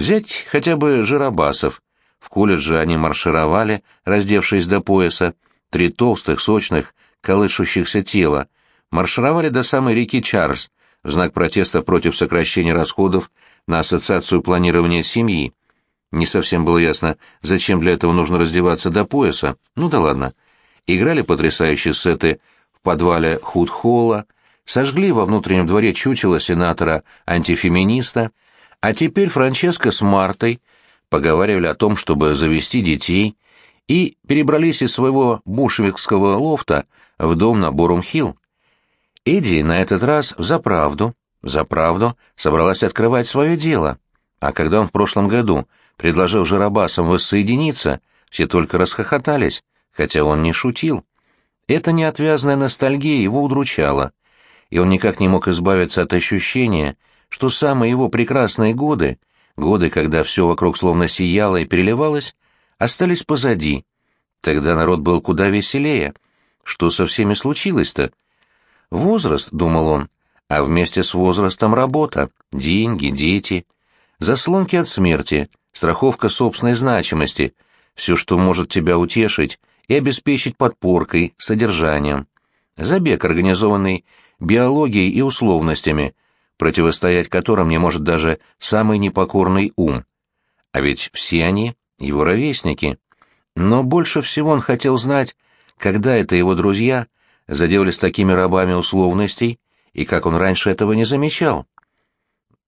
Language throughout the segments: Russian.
Взять хотя бы жиробасов. В колледже они маршировали, раздевшись до пояса, три толстых, сочных, колышущихся тела, маршировали до самой реки Чарльз в знак протеста против сокращения расходов на Ассоциацию планирования семьи. Не совсем было ясно, зачем для этого нужно раздеваться до пояса. Ну да ладно. Играли потрясающие сеты в подвале Худ-Холла, сожгли во внутреннем дворе чучело сенатора-антифеминиста, а теперь Франческо с Мартой поговаривали о том, чтобы завести детей, и перебрались из своего бушвикского лофта в дом на Бурум-Хилл. Эдди на этот раз за правду, за правду собралась открывать свое дело, а когда он в прошлом году предложил Жарабасам воссоединиться, все только расхохотались, хотя он не шутил. Эта неотвязная ностальгия его удручала, и он никак не мог избавиться от ощущения, что самые его прекрасные годы, годы, когда все вокруг словно сияло и переливалось, остались позади. Тогда народ был куда веселее. Что со всеми случилось-то? Возраст, думал он, а вместе с возрастом работа, деньги, дети, заслонки от смерти, страховка собственной значимости, все, что может тебя утешить и обеспечить подпоркой, содержанием. Забег, организованный биологией и условностями, противостоять которым не может даже самый непокорный ум. А ведь все они его ровесники. Но больше всего он хотел знать, когда это его друзья заделались такими рабами условностей, и как он раньше этого не замечал.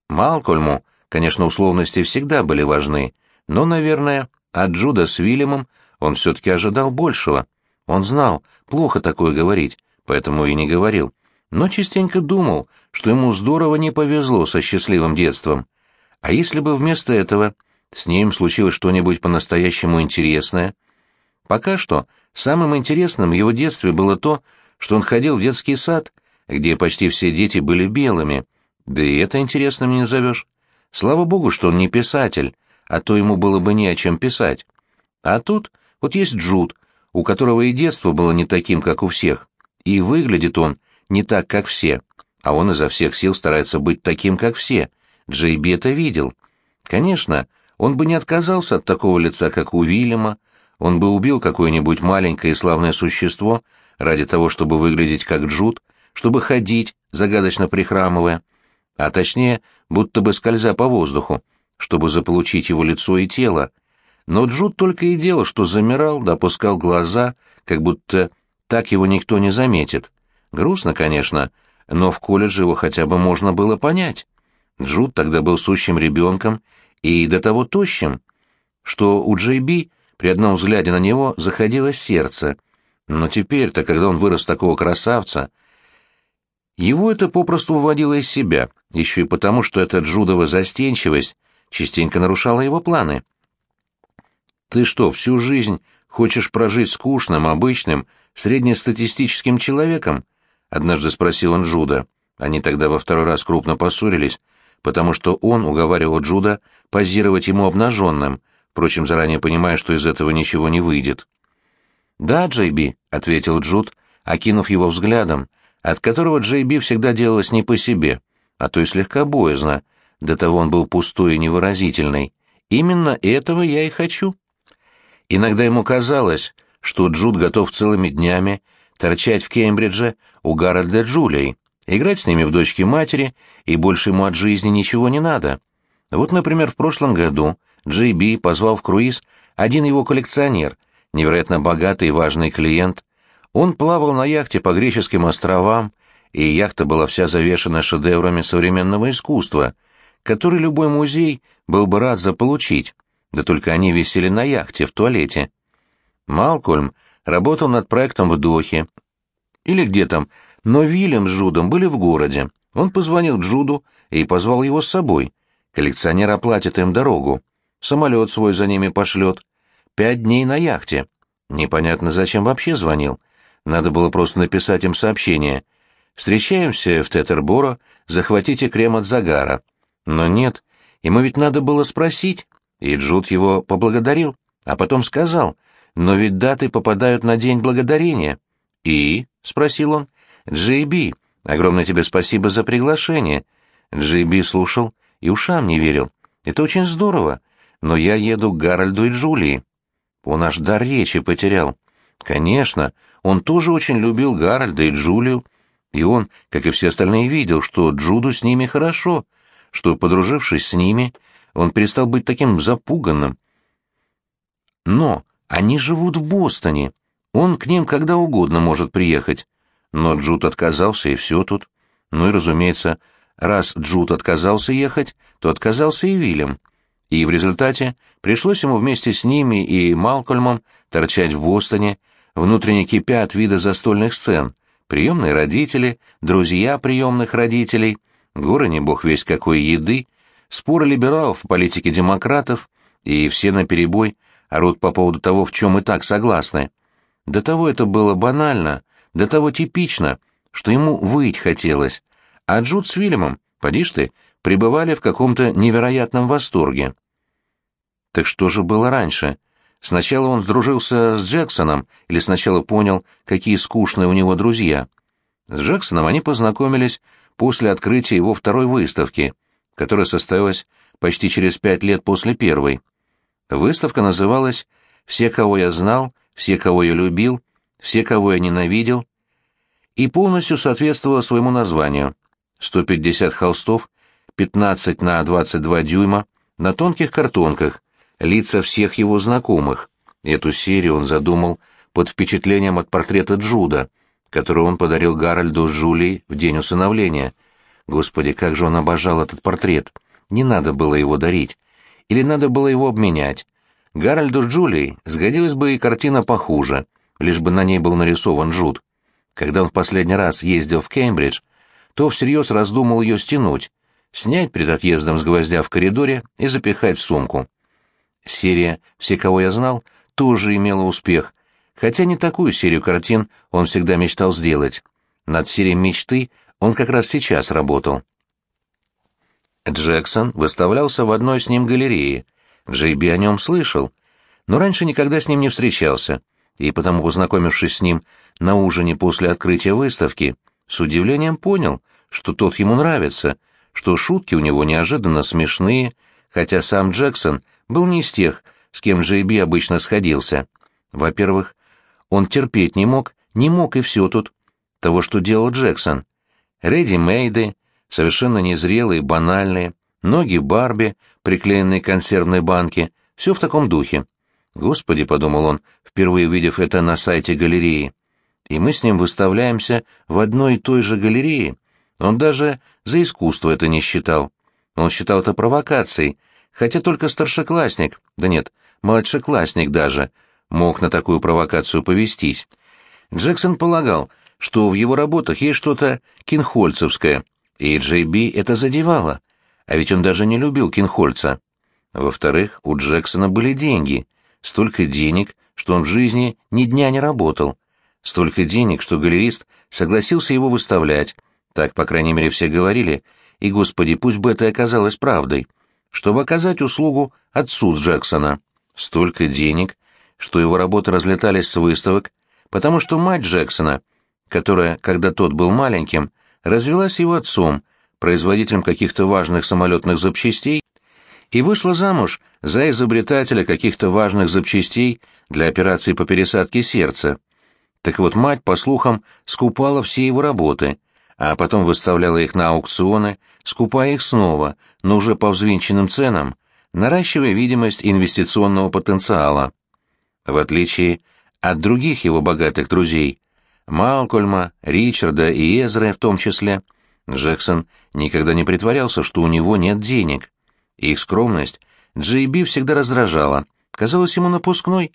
Малкольму, конечно, условности всегда были важны, но, наверное, от Джуда с Вильямом он все-таки ожидал большего. Он знал, плохо такое говорить, поэтому и не говорил, но частенько думал, что ему здорово не повезло со счастливым детством. А если бы вместо этого с ним случилось что-нибудь по-настоящему интересное. Пока что самым интересным в его детстве было то, что он ходил в детский сад, где почти все дети были белыми, да и это интересным не назовешь. Слава богу, что он не писатель, а то ему было бы не о чем писать. А тут вот есть Джуд, у которого и детство было не таким, как у всех, и выглядит он не так, как все, а он изо всех сил старается быть таким, как все. Джейби это видел. Конечно, он бы не отказался от такого лица, как у Вильяма, он бы убил какое-нибудь маленькое и славное существо ради того, чтобы выглядеть как Джуд, чтобы ходить, загадочно прихрамывая, а точнее, будто бы скользя по воздуху, чтобы заполучить его лицо и тело. Но Джуд только и делал, что замирал, допускал глаза, как будто так его никто не заметит. Грустно, конечно, но в колледже его хотя бы можно было понять. Джуд тогда был сущим ребенком и до того тощим, что у Джей Би при одном взгляде на него заходило сердце. Но теперь-то, когда он вырос такого красавца, его это попросту выводило из себя, еще и потому, что эта джудова застенчивость частенько нарушала его планы. «Ты что, всю жизнь хочешь прожить скучным, обычным, среднестатистическим человеком?» — однажды спросил он Джуда. Они тогда во второй раз крупно поссорились, потому что он уговаривал Джуда позировать ему обнаженным, впрочем, заранее понимая, что из этого ничего не выйдет. «Да, Джейби», — ответил Джуд, окинув его взглядом, от которого Джейби всегда делалось не по себе, а то и слегка боязно, до того он был пустой и невыразительный. «Именно этого я и хочу». Иногда ему казалось, что Джуд готов целыми днями торчать в Кембридже у Гарольда Джулей, играть с ними в дочки матери, и больше ему от жизни ничего не надо. Вот, например, в прошлом году Джей Би позвал в круиз один его коллекционер, невероятно богатый и важный клиент. Он плавал на яхте по греческим островам, и яхта была вся завешена шедеврами современного искусства, который любой музей был бы рад заполучить, да только они висели на яхте в туалете. Малкольм работал над проектом в Дохе, или где там, но Вильям с Джудом были в городе. Он позвонил Джуду и позвал его с собой. Коллекционер оплатит им дорогу. Самолет свой за ними пошлет. Пять дней на яхте. Непонятно, зачем вообще звонил. Надо было просто написать им сообщение. «Встречаемся в Тетерборо, захватите крем от загара». Но нет, ему ведь надо было спросить. И Джуд его поблагодарил, а потом сказал, «Но ведь даты попадают на День Благодарения». «И?» — спросил он. «Джей огромное тебе спасибо за приглашение». Джей слушал и ушам не верил. Это очень здорово, но я еду к Гарольду и Джулии. Он аж дар речи потерял. Конечно, он тоже очень любил Гарольда и Джулию, и он, как и все остальные, видел, что Джуду с ними хорошо, что, подружившись с ними, он перестал быть таким запуганным. Но они живут в Бостоне, он к ним когда угодно может приехать. Но Джуд отказался, и все тут. Ну и, разумеется, раз Джуд отказался ехать, то отказался и Вильям. И в результате пришлось ему вместе с ними и Малкольмом торчать в Бостоне, внутренне кипя от вида застольных сцен, приемные родители, друзья приемных родителей, горы не бог весь какой еды, споры либералов в политике демократов, и все наперебой орут по поводу того, в чем и так согласны. До того это было банально, до того типично, что ему выть хотелось, а Джуд с Вильямом, поди ты, пребывали в каком-то невероятном восторге. Так что же было раньше? Сначала он сдружился с Джексоном или сначала понял, какие скучные у него друзья? С Джексоном они познакомились после открытия его второй выставки, которая состоялась почти через пять лет после первой. Выставка называлась «Все, кого я знал, все, кого я любил, все, кого я ненавидел», и полностью соответствовала своему названию. 150 холстов, 15 на 22 дюйма, на тонких картонках, лица всех его знакомых. Эту серию он задумал под впечатлением от портрета Джуда, который он подарил Гарольду с Жулей в день усыновления. Господи, как же он обожал этот портрет! Не надо было его дарить. Или надо было его обменять. Гарольду с сгодилась бы и картина похуже, лишь бы на ней был нарисован Джуд. Когда он в последний раз ездил в Кембридж, то всерьез раздумал ее стянуть, снять перед отъездом с гвоздя в коридоре и запихать в сумку. Серия «Все, кого я знал» тоже имела успех, хотя не такую серию картин он всегда мечтал сделать. Над серией «Мечты» он как раз сейчас работал. Джексон выставлялся в одной с ним галерее, Джейби о нем слышал, но раньше никогда с ним не встречался, и потому, познакомившись с ним на ужине после открытия выставки, с удивлением понял, что тот ему нравится, что шутки у него неожиданно смешные, хотя сам Джексон был не из тех, с кем Джейби обычно сходился. Во-первых, он терпеть не мог, не мог и все тут, того, что делал Джексон. Реди-мейды, совершенно незрелые, банальные, ноги Барби, приклеенные к консервной банке, все в таком духе. Господи, — подумал он, впервые увидев это на сайте галереи, — и мы с ним выставляемся в одной и той же галерее. Он даже за искусство это не считал. Он считал это провокацией, хотя только старшеклассник, да нет, младшеклассник даже, мог на такую провокацию повестись. Джексон полагал, что в его работах есть что-то кинхольцевское, и Джей Би это задевало — а ведь он даже не любил Кинхольца. Во-вторых, у Джексона были деньги. Столько денег, что он в жизни ни дня не работал. Столько денег, что галерист согласился его выставлять. Так, по крайней мере, все говорили. И, господи, пусть бы это оказалось правдой. Чтобы оказать услугу отцу Джексона. Столько денег, что его работы разлетались с выставок, потому что мать Джексона, которая, когда тот был маленьким, развелась его отцом, производителем каких-то важных самолетных запчастей, и вышла замуж за изобретателя каких-то важных запчастей для операции по пересадке сердца. Так вот, мать, по слухам, скупала все его работы, а потом выставляла их на аукционы, скупая их снова, но уже по взвинченным ценам, наращивая видимость инвестиционного потенциала. В отличие от других его богатых друзей, Малкольма, Ричарда и Эзры в том числе, Джексон никогда не притворялся, что у него нет денег. Их скромность Джей Би всегда раздражала, казалось ему напускной.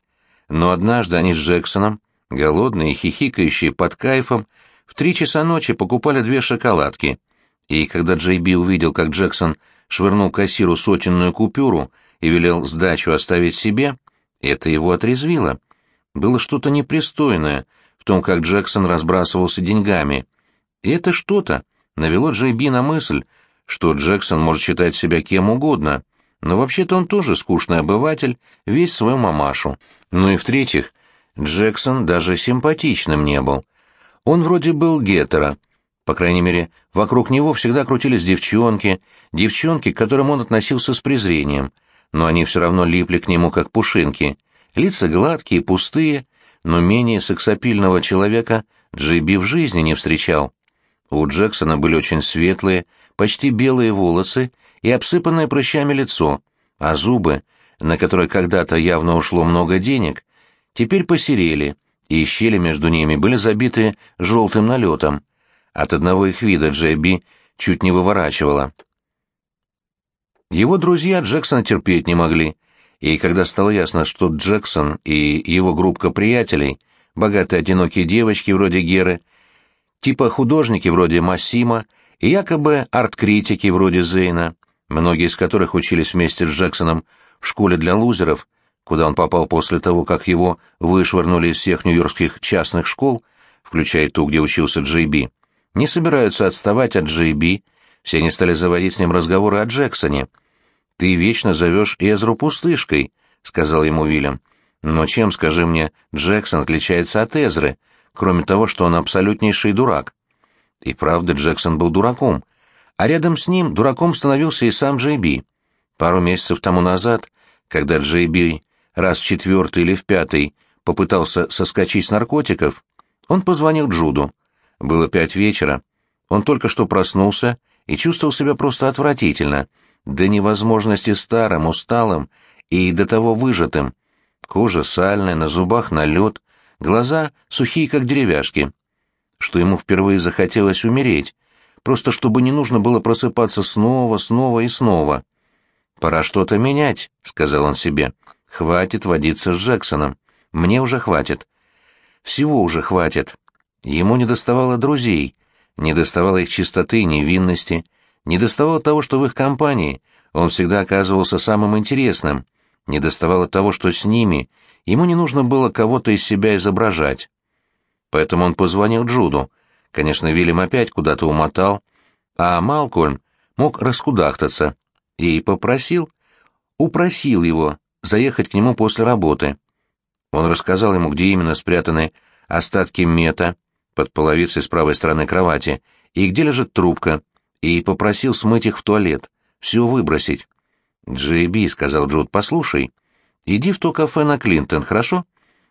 Но однажды они с Джексоном, голодные хихикающие под кайфом, в три часа ночи покупали две шоколадки. И когда Джей Би увидел, как Джексон швырнул кассиру сотенную купюру и велел сдачу оставить себе, это его отрезвило. Было что-то непристойное том, как Джексон разбрасывался деньгами. И это что-то навело Джей Би на мысль, что Джексон может считать себя кем угодно, но вообще-то он тоже скучный обыватель, весь свою мамашу. Ну и в-третьих, Джексон даже симпатичным не был. Он вроде был гетера, По крайней мере, вокруг него всегда крутились девчонки, девчонки, к которым он относился с презрением, но они все равно липли к нему как пушинки. Лица гладкие, пустые, но менее сексапильного человека Джейби в жизни не встречал. У Джексона были очень светлые, почти белые волосы и обсыпанное прыщами лицо, а зубы, на которые когда-то явно ушло много денег, теперь посерели, и щели между ними были забиты желтым налетом. От одного их вида Джейби чуть не выворачивала. Его друзья Джексона терпеть не могли, и когда стало ясно, что Джексон и его группа приятелей, богатые одинокие девочки вроде Геры, типа художники вроде Массима и якобы арт-критики вроде Зейна, многие из которых учились вместе с Джексоном в школе для лузеров, куда он попал после того, как его вышвырнули из всех нью-йоркских частных школ, включая ту, где учился Джейби, не собираются отставать от Джейби, все они стали заводить с ним разговоры о Джексоне. «Ты вечно зовешь Эзру пустышкой», — сказал ему Уильям. «Но чем, скажи мне, Джексон отличается от Эзры, кроме того, что он абсолютнейший дурак?» И правда, Джексон был дураком. А рядом с ним дураком становился и сам Джейби. Пару месяцев тому назад, когда Джейби раз в четвертый или в пятый попытался соскочить с наркотиков, он позвонил Джуду. Было пять вечера. Он только что проснулся и чувствовал себя просто отвратительно, до невозможности старым, усталым и до того выжатым. Кожа сальная, на зубах налет, глаза сухие, как деревяшки. Что ему впервые захотелось умереть, просто чтобы не нужно было просыпаться снова, снова и снова. «Пора что-то менять», — сказал он себе. «Хватит водиться с Джексоном. Мне уже хватит. Всего уже хватит. Ему не доставало друзей, не доставало их чистоты и невинности, не доставало того, что в их компании он всегда оказывался самым интересным, не доставало того, что с ними ему не нужно было кого-то из себя изображать. Поэтому он позвонил Джуду. Конечно, Вильям опять куда-то умотал, а Малкольм мог раскудахтаться, и попросил, упросил его заехать к нему после работы. Он рассказал ему, где именно спрятаны остатки мета, под половицей с правой стороны кровати, и где лежит трубка, и попросил смыть их в туалет, все выбросить. «Джейби», — сказал Джуд, — «послушай, иди в то кафе на Клинтон, хорошо?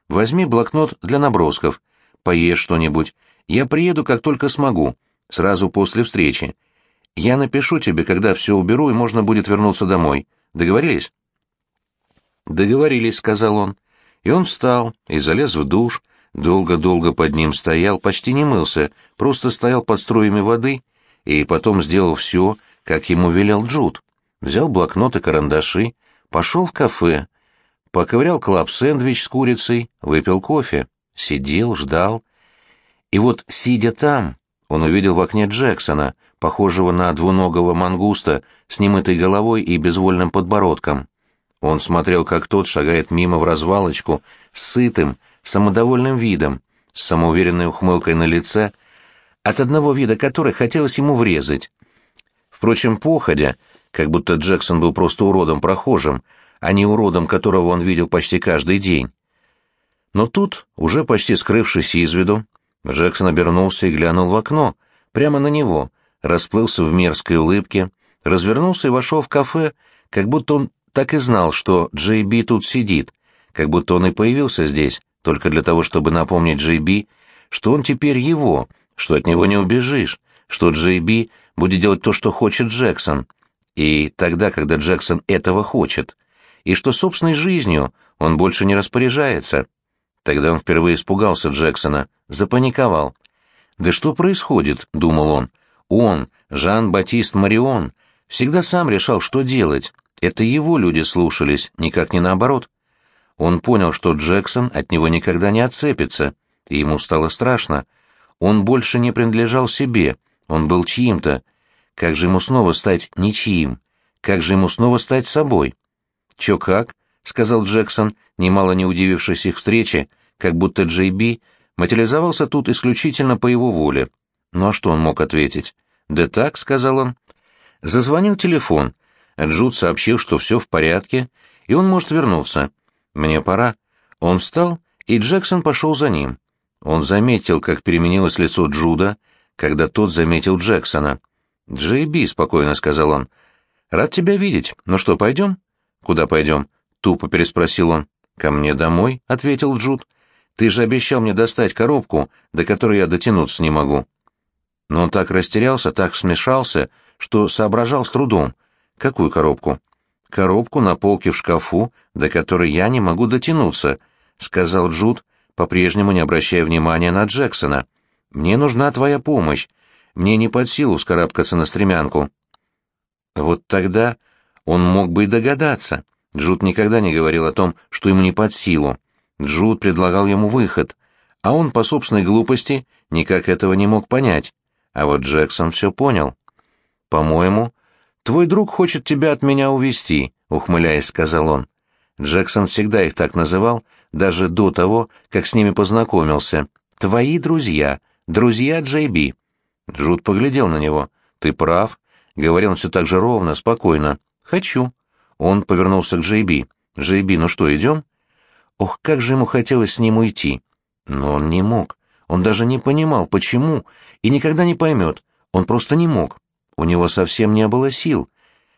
Возьми блокнот для набросков, поешь что-нибудь. Я приеду, как только смогу, сразу после встречи. Я напишу тебе, когда все уберу, и можно будет вернуться домой. Договорились?» «Договорились», — сказал он. И он встал и залез в душ, — долго-долго под ним стоял, почти не мылся, просто стоял под струями воды и потом сделал все, как ему велел Джуд. Взял блокнот и карандаши, пошел в кафе, поковырял клаб-сэндвич с курицей, выпил кофе, сидел, ждал. И вот, сидя там, он увидел в окне Джексона, похожего на двуногого мангуста с немытой головой и безвольным подбородком. Он смотрел, как тот шагает мимо в развалочку, сытым, самодовольным видом, с самоуверенной ухмылкой на лице, от одного вида которой хотелось ему врезать. Впрочем, походя, как будто Джексон был просто уродом прохожим, а не уродом, которого он видел почти каждый день. Но тут, уже почти скрывшись из виду, Джексон обернулся и глянул в окно, прямо на него, расплылся в мерзкой улыбке, развернулся и вошел в кафе, как будто он так и знал, что Джей Би тут сидит, как будто он и появился здесь, только для того, чтобы напомнить Джей Би, что он теперь его, что от него не убежишь, что Джей Би будет делать то, что хочет Джексон, и тогда, когда Джексон этого хочет, и что собственной жизнью он больше не распоряжается. Тогда он впервые испугался Джексона, запаниковал. «Да что происходит?» — думал он. «Он, Жан-Батист Марион, всегда сам решал, что делать. Это его люди слушались, никак не наоборот. Он понял, что Джексон от него никогда не отцепится, и ему стало страшно. Он больше не принадлежал себе, он был чьим-то. Как же ему снова стать ничьим? Как же ему снова стать собой? «Чё как?» — сказал Джексон, немало не удивившись их встрече, как будто Джей Би материализовался тут исключительно по его воле. Ну а что он мог ответить? «Да так», — сказал он. Зазвонил телефон. Джуд сообщил, что все в порядке, и он может вернуться. «Мне пора». Он встал, и Джексон пошел за ним. Он заметил, как переменилось лицо Джуда, когда тот заметил Джексона. «Джей Би», — спокойно сказал он, — «рад тебя видеть. Ну что, пойдем?» «Куда пойдем?» — тупо переспросил он. «Ко мне домой», — ответил Джуд. «Ты же обещал мне достать коробку, до которой я дотянуться не могу». Но он так растерялся, так смешался, что соображал с трудом. «Какую коробку?» «Коробку на полке в шкафу, до которой я не могу дотянуться», — сказал Джуд, по-прежнему не обращая внимания на Джексона. «Мне нужна твоя помощь. Мне не под силу вскарабкаться на стремянку». Вот тогда он мог бы и догадаться. Джуд никогда не говорил о том, что ему не под силу. Джуд предлагал ему выход, а он по собственной глупости никак этого не мог понять. А вот Джексон все понял. «По-моему, твой друг хочет тебя от меня увести, ухмыляясь, сказал он. Джексон всегда их так называл, даже до того, как с ними познакомился. «Твои друзья, друзья Джей Би». Джуд поглядел на него. «Ты прав», — говорил он все так же ровно, спокойно. «Хочу». Он повернулся к Джей Би. «Джей Би, ну что, идем?» Ох, как же ему хотелось с ним уйти. Но он не мог. Он даже не понимал, почему, и никогда не поймет. Он просто не мог. У него совсем не было сил.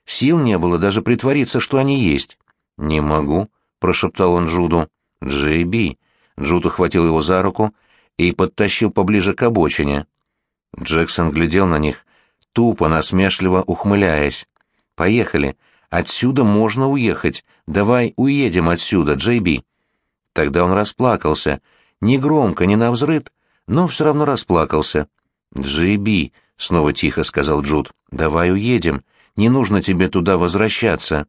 Сил не было даже притвориться, что они есть. «Не могу», — прошептал он Джуду. «Джей Би». Джуд ухватил его за руку и подтащил поближе к обочине. Джексон глядел на них, тупо, насмешливо ухмыляясь. «Поехали. Отсюда можно уехать. Давай уедем отсюда, Джей Би». Тогда он расплакался. Не громко, не навзрыд, но все равно расплакался. «Джей Би», — снова тихо сказал Джуд, — «давай уедем. Не нужно тебе туда возвращаться».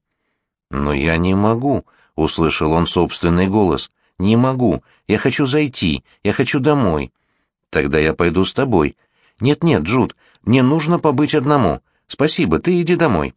«Но я не могу», — услышал он собственный голос. «Не могу. Я хочу зайти. Я хочу домой». «Тогда я пойду с тобой». «Нет-нет, Джуд, мне нужно побыть одному. Спасибо, ты иди домой».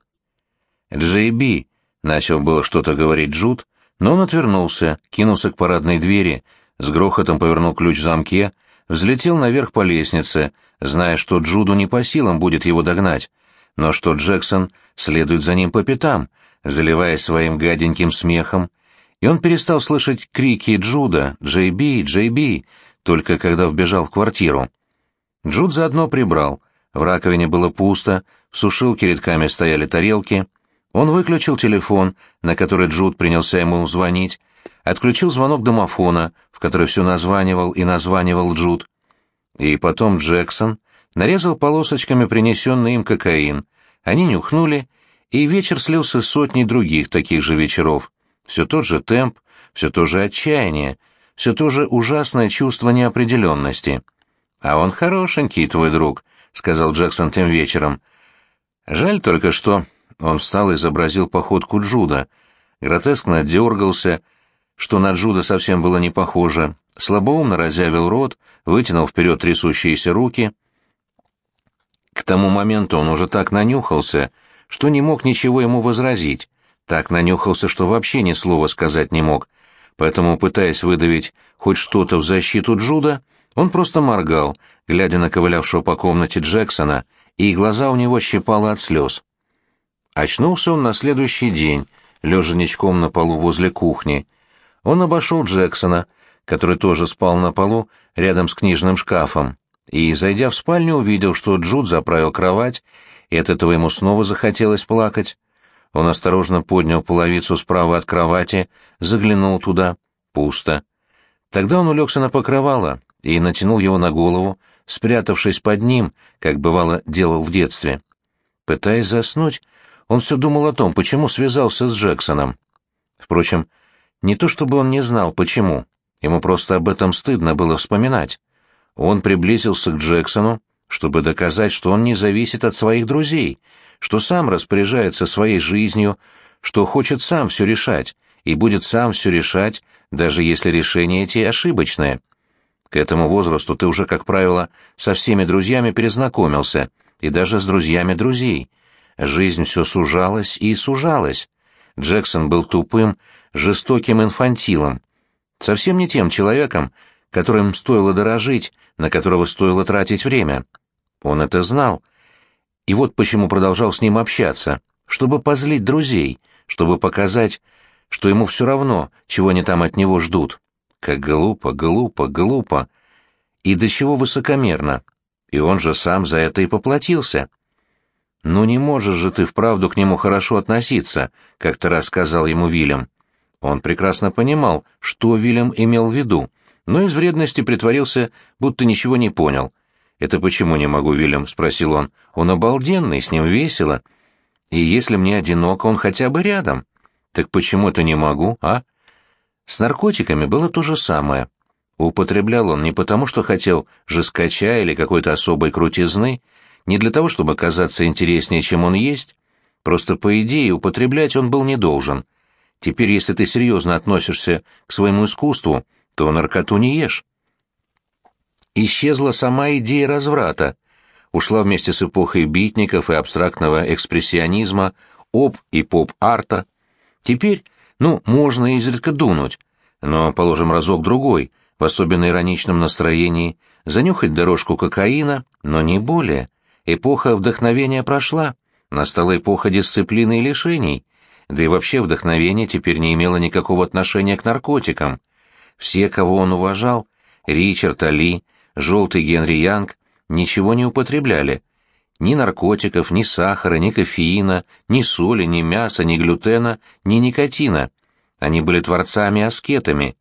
«Джей Би», — начал было что-то говорить Джуд, но он отвернулся, кинулся к парадной двери, с грохотом повернул ключ в замке, взлетел наверх по лестнице, зная, что Джуду не по силам будет его догнать, но что Джексон следует за ним по пятам — заливаясь своим гаденьким смехом, и он перестал слышать крики Джуда «Джей Би! Джей Би!» только когда вбежал в квартиру. Джуд заодно прибрал. В раковине было пусто, в сушилке редками стояли тарелки. Он выключил телефон, на который Джуд принялся ему звонить, отключил звонок домофона, в который все названивал и названивал Джуд. И потом Джексон нарезал полосочками принесенный им кокаин. Они нюхнули и вечер слился с сотней других таких же вечеров. Все тот же темп, все то же отчаяние, все то же ужасное чувство неопределенности. «А он хорошенький, твой друг», — сказал Джексон тем вечером. «Жаль только, что...» Он встал и изобразил походку Джуда. Гротескно дергался, что на Джуда совсем было не похоже. Слабоумно разъявил рот, вытянул вперед трясущиеся руки. К тому моменту он уже так нанюхался, что не мог ничего ему возразить, так нанюхался, что вообще ни слова сказать не мог, поэтому, пытаясь выдавить хоть что-то в защиту Джуда, он просто моргал, глядя на ковылявшего по комнате Джексона, и глаза у него щипало от слез. Очнулся он на следующий день, лежа ничком на полу возле кухни. Он обошел Джексона, который тоже спал на полу рядом с книжным шкафом, и, зайдя в спальню, увидел, что Джуд заправил кровать и от этого ему снова захотелось плакать. Он осторожно поднял половицу справа от кровати, заглянул туда. Пусто. Тогда он улегся на покрывало и натянул его на голову, спрятавшись под ним, как бывало делал в детстве. Пытаясь заснуть, он все думал о том, почему связался с Джексоном. Впрочем, не то чтобы он не знал, почему, ему просто об этом стыдно было вспоминать. Он приблизился к Джексону, чтобы доказать, что он не зависит от своих друзей, что сам распоряжается своей жизнью, что хочет сам все решать и будет сам все решать, даже если решение эти ошибочное. К этому возрасту ты уже, как правило, со всеми друзьями перезнакомился, и даже с друзьями друзей. Жизнь все сужалась и сужалась. Джексон был тупым, жестоким инфантилом, совсем не тем человеком, которым стоило дорожить, на которого стоило тратить время. Он это знал. И вот почему продолжал с ним общаться, чтобы позлить друзей, чтобы показать, что ему все равно, чего они там от него ждут. Как глупо, глупо, глупо. И до чего высокомерно. и он же сам за это и поплатился. «Ну не можешь же ты вправду к нему хорошо относиться», — как-то раз сказал ему Вильям. Он прекрасно понимал, что Вильям имел в виду, но из вредности притворился, будто ничего не понял. «Это почему не могу, Вильям?» — спросил он. «Он обалденный, с ним весело. И если мне одиноко, он хотя бы рядом. Так почему это не могу, а?» С наркотиками было то же самое. Употреблял он не потому, что хотел жескача или какой-то особой крутизны, не для того, чтобы казаться интереснее, чем он есть. Просто по идее употреблять он был не должен. Теперь, если ты серьезно относишься к своему искусству, то наркоту не ешь. Исчезла сама идея разврата. Ушла вместе с эпохой битников и абстрактного экспрессионизма, оп и поп-арта. Теперь, ну, можно изредка дунуть, но, положим, разок-другой, в особенно ироничном настроении, занюхать дорожку кокаина, но не более. Эпоха вдохновения прошла, настала эпоха дисциплины и лишений, да и вообще вдохновение теперь не имело никакого отношения к наркотикам. Все, кого он уважал, Ричард Али, Желтый Генри Янг, ничего не употребляли. Ни наркотиков, ни сахара, ни кофеина, ни соли, ни мяса, ни глютена, ни никотина. Они были творцами-аскетами,